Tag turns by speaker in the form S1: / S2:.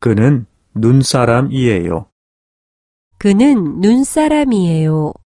S1: 그는 눈사람이에요.
S2: 그는 눈사람이에요.